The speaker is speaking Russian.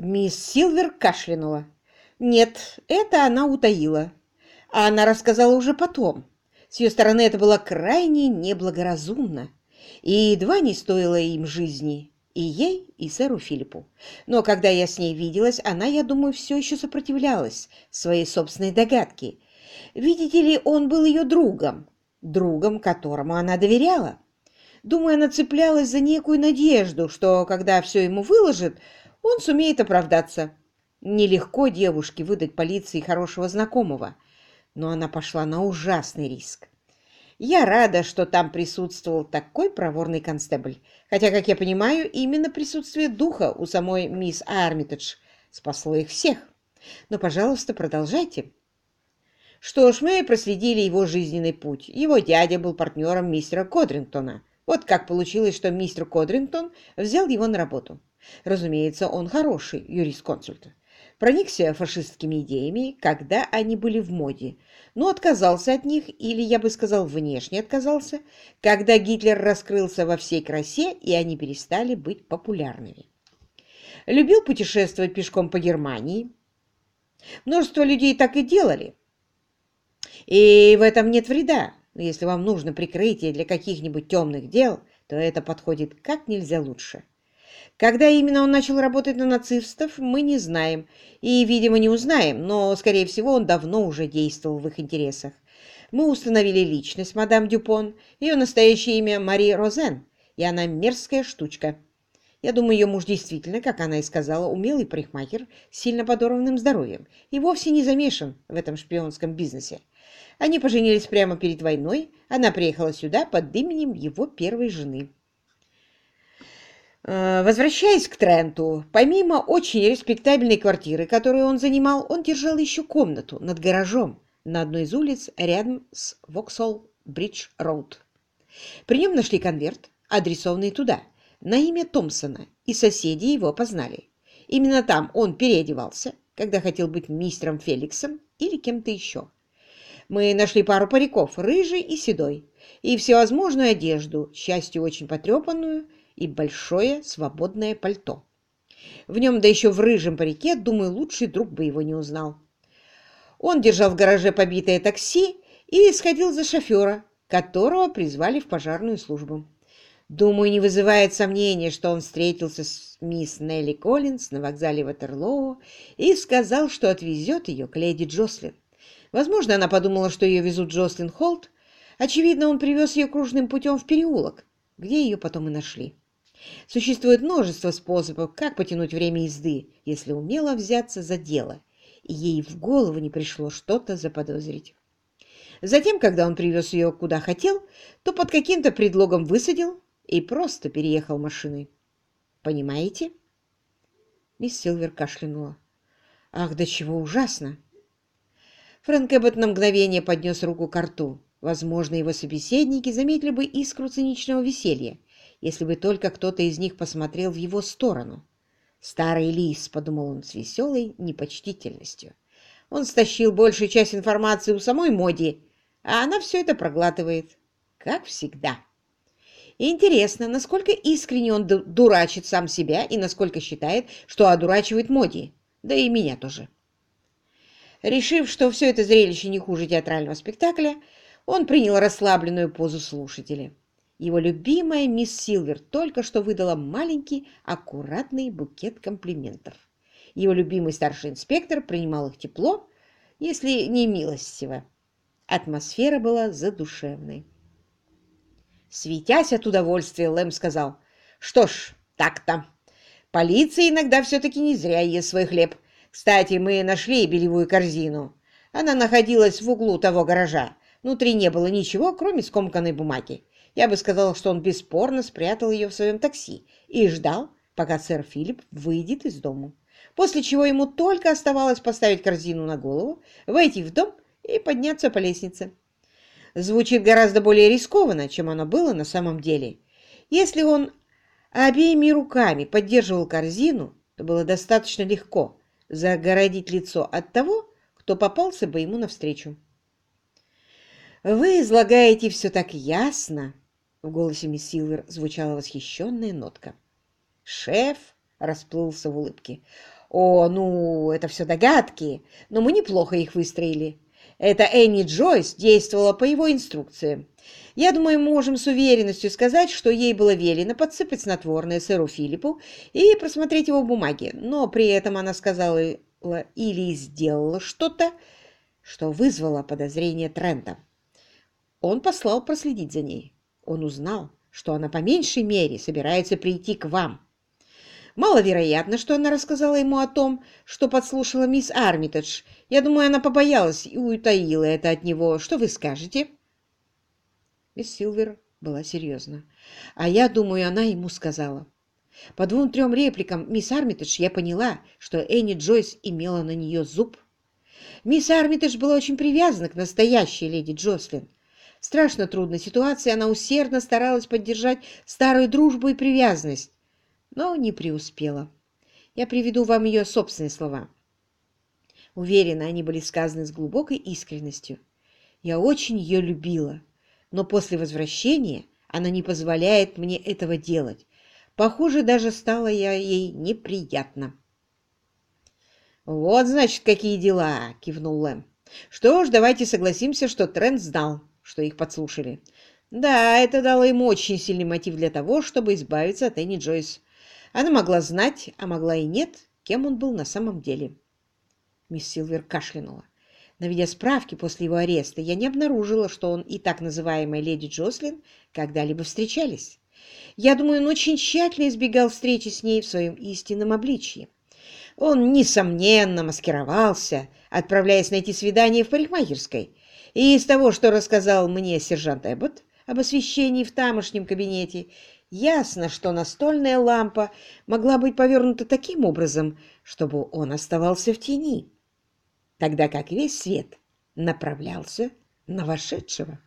Мисс Силвер кашлянула. Нет, это она утаила. А она рассказала уже потом. С ее стороны это было крайне неблагоразумно и едва не стоило им жизни, и ей, и сэру Филиппу. Но когда я с ней виделась, она, я думаю, все еще сопротивлялась своей собственной догадке. Видите ли, он был ее другом, другом, которому она доверяла. Думаю, она цеплялась за некую надежду, что, когда все ему выложит, он сумеет оправдаться. Нелегко девушке выдать полиции хорошего знакомого, но она пошла на ужасный риск. Я рада, что там присутствовал такой проворный констебль, хотя, как я понимаю, именно присутствие духа у самой мисс Армитедж спасло их всех. Но, пожалуйста, продолжайте. Что ж, мы проследили его жизненный путь. Его дядя был партнером мистера Кодрингтона. Вот как получилось, что мистер Кодрингтон взял его на работу. Разумеется, он хороший юрист-консульт. Проникся фашистскими идеями, когда они были в моде, но отказался от них, или, я бы сказал, внешне отказался, когда Гитлер раскрылся во всей красе, и они перестали быть популярными. Любил путешествовать пешком по Германии. Множество людей так и делали. И в этом нет вреда. Но если вам нужно прикрытие для каких-нибудь темных дел, то это подходит как нельзя лучше. Когда именно он начал работать на нацистов, мы не знаем и, видимо, не узнаем, но, скорее всего, он давно уже действовал в их интересах. Мы установили личность мадам Дюпон, ее настоящее имя Мари Розен, и она мерзкая штучка. Я думаю, ее муж действительно, как она и сказала, умелый парикмахер с сильно подорванным здоровьем и вовсе не замешан в этом шпионском бизнесе. Они поженились прямо перед войной, она приехала сюда под именем его первой жены. Э, возвращаясь к Тренту, помимо очень респектабельной квартиры, которую он занимал, он держал еще комнату над гаражом на одной из улиц рядом с Воксол-Бридж-Роуд. При нем нашли конверт, адресованный туда, на имя Томпсона, и соседи его опознали. Именно там он переодевался, когда хотел быть мистером Феликсом или кем-то еще. Мы нашли пару париков, рыжий и седой, и всевозможную одежду, счастью, очень потрепанную, и большое свободное пальто. В нем, да еще в рыжем парике, думаю, лучший друг бы его не узнал. Он держал в гараже побитое такси и сходил за шофера, которого призвали в пожарную службу. Думаю, не вызывает сомнения, что он встретился с мисс Нелли Коллинз на вокзале Ватерлоу и сказал, что отвезет ее к леди Джослин. Возможно, она подумала, что ее везут Джослин Холт. Очевидно, он привез ее кружным путем в переулок, где ее потом и нашли. Существует множество способов, как потянуть время езды, если умело взяться за дело, и ей в голову не пришло что-то заподозрить. Затем, когда он привез ее куда хотел, то под каким-то предлогом высадил и просто переехал машиной. Понимаете? Мисс Силвер кашлянула. Ах, да чего ужасно! Фрэнк Эббот на мгновение поднес руку к рту. Возможно, его собеседники заметили бы искру циничного веселья, если бы только кто-то из них посмотрел в его сторону. «Старый лис», — подумал он с веселой непочтительностью. Он стащил большую часть информации у самой Моди, а она все это проглатывает, как всегда. И интересно, насколько искренне он дурачит сам себя и насколько считает, что одурачивает Моди, да и меня тоже. Решив, что все это зрелище не хуже театрального спектакля, он принял расслабленную позу слушателя. Его любимая мисс Силвер только что выдала маленький, аккуратный букет комплиментов. Его любимый старший инспектор принимал их тепло, если не милостиво. Атмосфера была задушевной. Светясь от удовольствия, Лэм сказал, «Что ж, так-то. Полиция иногда все-таки не зря ест свой хлеб. Кстати, мы нашли белевую корзину. Она находилась в углу того гаража. Внутри не было ничего, кроме скомканной бумаги. Я бы сказал, что он бесспорно спрятал ее в своем такси и ждал, пока сэр Филипп выйдет из дому. После чего ему только оставалось поставить корзину на голову, войти в дом и подняться по лестнице. Звучит гораздо более рискованно, чем оно было на самом деле. Если он обеими руками поддерживал корзину, то было достаточно легко загородить лицо от того, кто попался бы ему навстречу. «Вы излагаете все так ясно», в голосе мисс Силвер звучала восхищенная нотка. «Шеф расплылся в улыбке. «О, ну, это все догадки, но мы неплохо их выстроили. Это Энни Джойс действовала по его инструкциям. Я думаю, можем с уверенностью сказать, что ей было велено подсыпать снотворное сэру Филиппу и просмотреть его бумаги, но при этом она сказала или сделала что-то, что вызвало подозрение Трента. Он послал проследить за ней. Он узнал, что она по меньшей мере собирается прийти к вам. Маловероятно, что она рассказала ему о том, что подслушала мисс Армитедж. Я думаю, она побоялась и утаила это от него. Что вы скажете?» Мисс Силвер была серьезна. А я думаю, она ему сказала. По двум-трем репликам мисс Армитедж я поняла, что Энни Джойс имела на нее зуб. Мисс Армитедж была очень привязана к настоящей леди Джослин. Страшно трудной ситуации она усердно старалась поддержать старую дружбу и привязанность, но не преуспела. Я приведу вам ее собственные слова. Уверена, они были сказаны с глубокой искренностью. Я очень ее любила, но после возвращения она не позволяет мне этого делать. Похоже, даже стало я ей неприятно. «Вот, значит, какие дела!» — кивнул Лэм. «Что ж, давайте согласимся, что Трент знал, что их подслушали. Да, это дало ему очень сильный мотив для того, чтобы избавиться от Энни Джойс. Она могла знать, а могла и нет, кем он был на самом деле. Мисс Силвер кашлянула. Наведя справки после его ареста, я не обнаружила, что он и так называемая леди Джослин когда-либо встречались. Я думаю, он очень тщательно избегал встречи с ней в своем истинном обличье. Он, несомненно, маскировался, отправляясь найти свидание в парикмахерской. И из того, что рассказал мне сержант Эббот об освещении в тамошнем кабинете, Ясно, что настольная лампа могла быть повернута таким образом, чтобы он оставался в тени, тогда как весь свет направлялся на вошедшего.